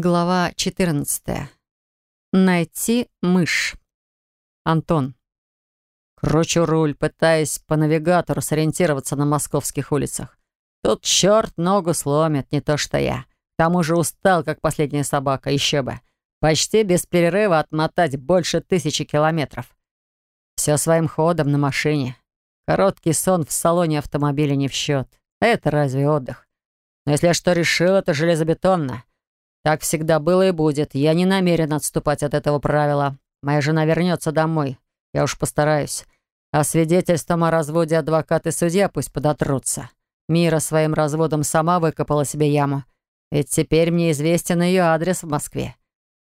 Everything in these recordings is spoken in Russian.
Глава 14. Найти мышь. Антон. Кручу руль, пытаясь по навигатору сориентироваться на московских улицах. Тут черт ногу сломит, не то что я. К тому же устал, как последняя собака, еще бы. Почти без перерыва отмотать больше тысячи километров. Все своим ходом на машине. Короткий сон в салоне автомобиля не в счет. Это разве отдых? Но если я что решил, это железобетонно. Так всегда было и будет. Я не намерен отступать от этого правила. Моя жена вернется домой. Я уж постараюсь. А свидетельством о разводе адвокат и судья пусть подотрутся. Мира своим разводом сама выкопала себе яму. Ведь теперь мне известен ее адрес в Москве.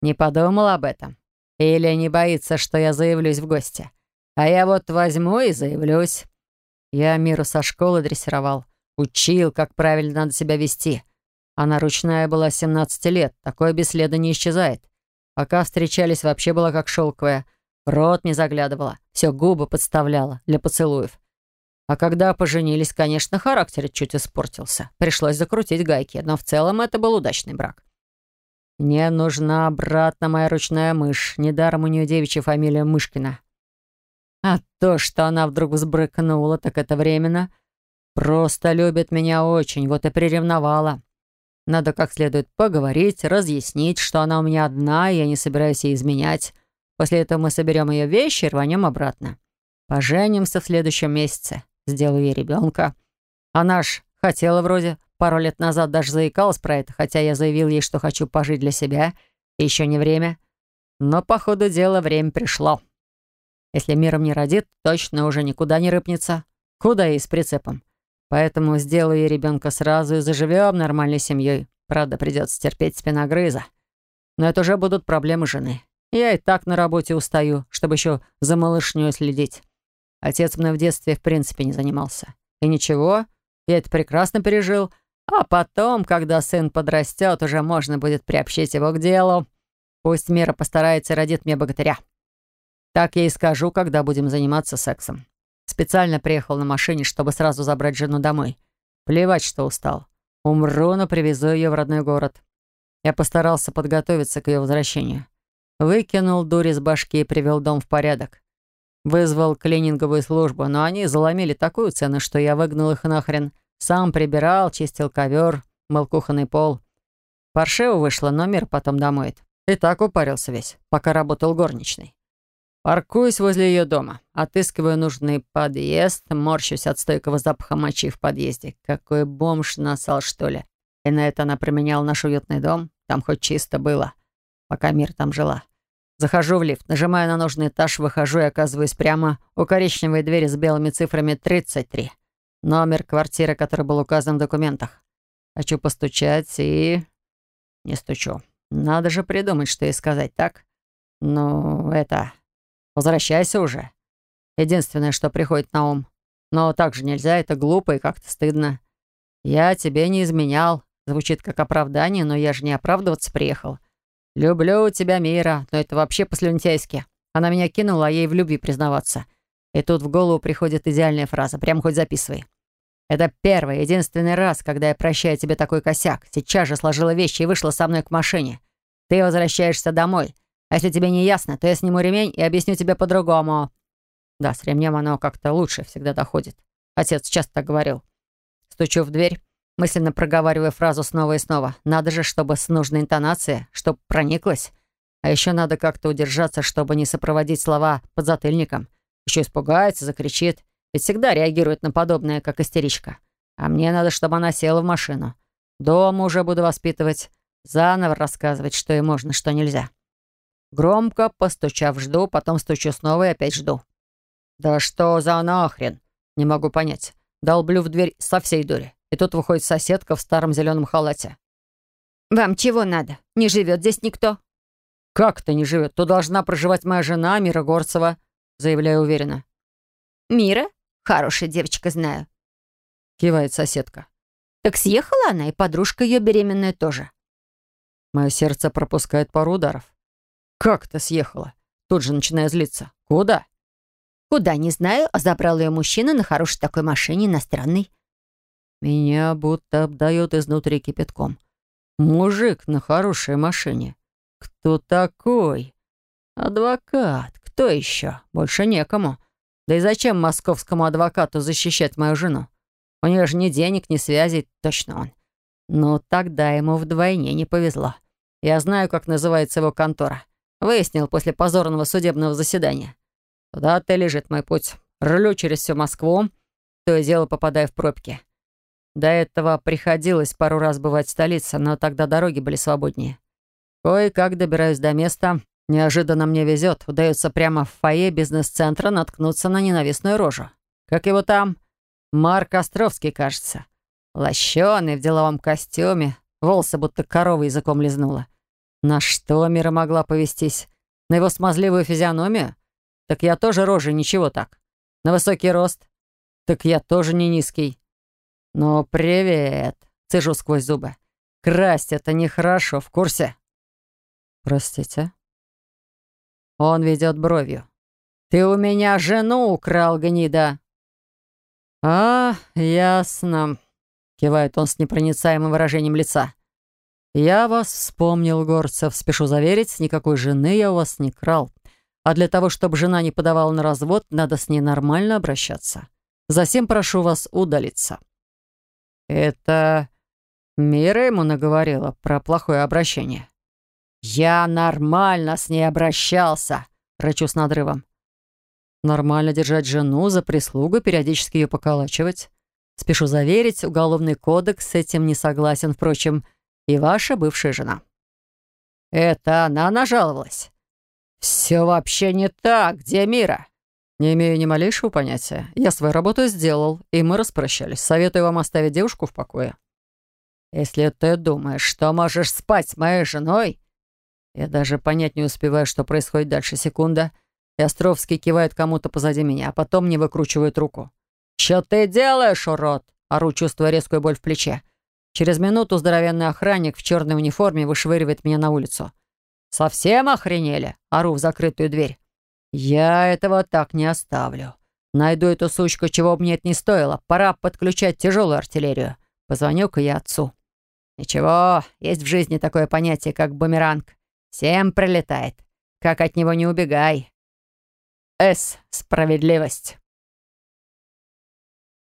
Не подумал об этом? Или не боится, что я заявлюсь в гости? А я вот возьму и заявлюсь. Я Миру со школы дрессировал. Учил, как правильно надо себя вести. Она ручная была 17 лет, такое бесследно не исчезает. Пока встречались, вообще была как шелковая. Рот не заглядывала, все губы подставляла для поцелуев. А когда поженились, конечно, характер чуть испортился. Пришлось закрутить гайки, но в целом это был удачный брак. Мне нужна обратно моя ручная мышь. Недаром у нее девичья фамилия Мышкина. А то, что она вдруг взбрыкнула, так это временно. Просто любит меня очень, вот и приревновала. Надо как следует поговорить, разъяснить, что она у меня одна, и я не собираюсь ей изменять. После этого мы соберем ее вещи и рванем обратно. Поженимся в следующем месяце. Сделаю ей ребенка. Она ж хотела вроде, пару лет назад даже заикалась про это, хотя я заявил ей, что хочу пожить для себя. И еще не время. Но, по ходу дела, время пришло. Если миром не родит, точно уже никуда не рыпнется. Куда ей с прицепом? Поэтому сделаю ребенка сразу и заживем нормальной семьей. Правда, придется терпеть спиногрыза. Но это уже будут проблемы жены. Я и так на работе устаю, чтобы еще за малышней следить. Отец мной в детстве в принципе не занимался. И ничего, я это прекрасно пережил. А потом, когда сын подрастет, уже можно будет приобщить его к делу. Пусть Мира постарается и родит мне богатыря. Так я и скажу, когда будем заниматься сексом. Специально приехал на машине, чтобы сразу забрать жену домой. Плевать, что устал. Умру, но привезу ее в родной город. Я постарался подготовиться к ее возвращению. Выкинул дурь из башки и привел дом в порядок. Вызвал клининговую службу, но они заломили такую цену, что я выгнал их нахрен. Сам прибирал, чистил ковер, мыл кухонный пол. Паршиво вышло, но мир потом домоет. И так упарился весь, пока работал горничной. Паркуюсь возле ее дома, отыскиваю нужный подъезд, морщусь от стойкого запаха мочи в подъезде. Какой бомж насал, что ли. И на это она променяла наш уютный дом. Там хоть чисто было, пока мир там жила. Захожу в лифт, нажимаю на нужный этаж, выхожу и оказываюсь прямо у коричневой двери с белыми цифрами 33. Номер квартиры, который был указан в документах. Хочу постучать и... Не стучу. Надо же придумать, что ей сказать, так? Ну, это... Возвращайся уже. Единственное, что приходит на ум. Но так же нельзя, это глупо и как-то стыдно. Я тебе не изменял. Звучит как оправдание, но я же не оправдываться приехал. Люблю тебя, Мира, но это вообще по-слюнтяйски. Она меня кинула, а ей в любви признаваться. И тут в голову приходит идеальная фраза, прям хоть записывай. Это первый, единственный раз, когда я прощаю тебе такой косяк. Сейчас же сложила вещи и вышла со мной к машине. Ты возвращаешься домой. А если тебе не ясно, то я сниму ремень и объясню тебе по-другому. Да, с ремнем оно как-то лучше всегда доходит. Отец часто так говорил. Стучу в дверь, мысленно проговаривая фразу снова и снова. Надо же, чтобы с нужной интонацией, чтобы прониклась. А еще надо как-то удержаться, чтобы не сопроводить слова под затыльником. Еще испугается, закричит. Ведь всегда реагирует на подобное, как истеричка. А мне надо, чтобы она села в машину. Дома уже буду воспитывать. Заново рассказывать, что и можно, что нельзя. Громко постучав, жду, потом стучу снова и опять жду. «Да что за нахрен?» Не могу понять. Долблю в дверь со всей дури. И тут выходит соседка в старом зеленом халате. «Вам чего надо? Не живет здесь никто?» «Как-то не живет. Тут должна проживать моя жена, Мира Горцева», заявляю уверенно. «Мира? Хорошая девочка, знаю», кивает соседка. «Так съехала она, и подружка ее беременная тоже». Мое сердце пропускает пару ударов. «Как то съехала?» Тут же начинаю злиться. «Куда?» «Куда, не знаю, а забрал ее мужчина на хорошей такой машине, иностранной». Меня будто обдает изнутри кипятком. Мужик на хорошей машине. Кто такой? Адвокат. Кто еще? Больше некому. Да и зачем московскому адвокату защищать мою жену? У нее же ни денег, ни связей, точно он. Но тогда ему вдвойне не повезло. Я знаю, как называется его контора. Выяснил после позорного судебного заседания. Туда-то лежит мой путь. Рулю через всю Москву, то и дело попадаю в пробки. До этого приходилось пару раз бывать в столице, но тогда дороги были свободнее. Кое-как добираюсь до места. Неожиданно мне везет. Удается прямо в фойе бизнес-центра наткнуться на ненавистную рожу. Как его там? Марк Островский, кажется. Лощеный, в деловом костюме. Волосы будто корова языком лизнула. На что Мира могла повестись? На его смазливую физиономию? Так я тоже рожа, ничего так. На высокий рост? Так я тоже не низкий. «Ну, привет!» — цежу сквозь зубы. «Красть — это нехорошо, в курсе?» «Простите?» Он ведет бровью. «Ты у меня жену украл, гнида!» «А, ясно», — кивает он с непроницаемым выражением лица. «Я вас вспомнил, Горцев. Спешу заверить, никакой жены я у вас не крал. А для того, чтобы жена не подавала на развод, надо с ней нормально обращаться. Затем прошу вас удалиться». «Это Мира ему наговорила про плохое обращение?» «Я нормально с ней обращался», — рычу с надрывом. «Нормально держать жену за прислугу, периодически ее поколачивать. Спешу заверить, уголовный кодекс с этим не согласен, впрочем, и ваша бывшая жена». «Это она нажаловалась?» «Все вообще не так. Где Мира?» «Не имею ни малейшего понятия. Я свою работу сделал, и мы распрощались. Советую вам оставить девушку в покое». «Если ты думаешь, что можешь спать с моей женой...» Я даже понять не успеваю, что происходит дальше. Секунда. И Островский кивает кому-то позади меня, а потом мне выкручивает руку. «Что ты делаешь, урод?» Ору, чувствуя резкую боль в плече. Через минуту здоровенный охранник в черной униформе вышвыривает меня на улицу. «Совсем охренели?» Ору в закрытую дверь. «Я этого так не оставлю. Найду эту сучку, чего бы мне это не стоило. Пора подключать тяжелую артиллерию. Позвоню-ка я отцу». «Ничего, есть в жизни такое понятие, как бумеранг. Всем прилетает. Как от него не убегай». «С. Справедливость».